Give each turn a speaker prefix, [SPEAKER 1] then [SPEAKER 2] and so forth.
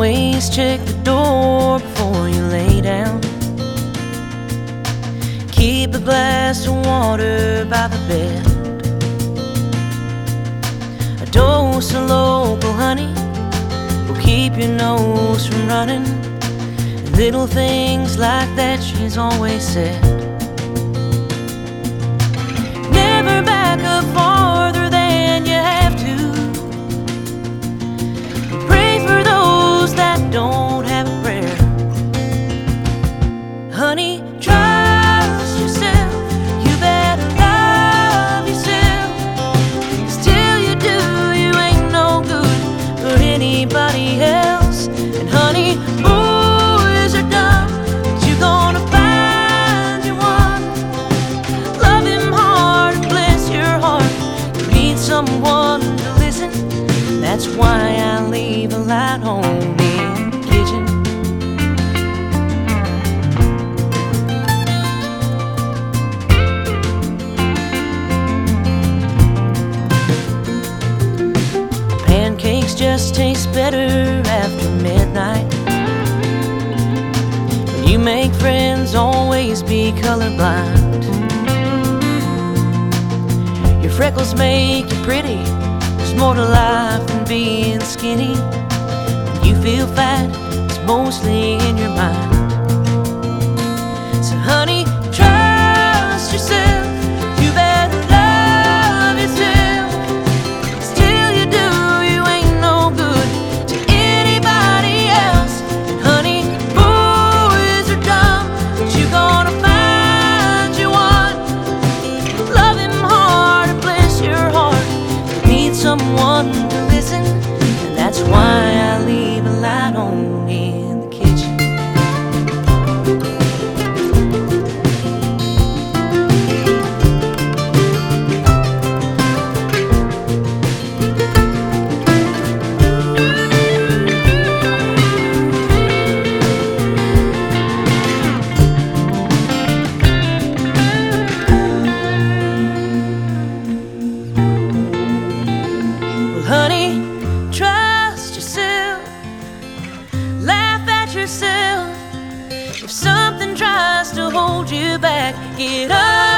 [SPEAKER 1] Always check the door before you lay down. Keep a glass of water by the bed. A dose of local honey will keep your nose from running. Little things like that, she's always said. Never back up farther That's why I leave a light on in the kitchen. Pancakes just taste better after midnight. When you make friends, always be colorblind. Your freckles make you pretty. There's more to life than being skinny. When you feel fat, it's mostly in your mind. If something tries to hold you back, get up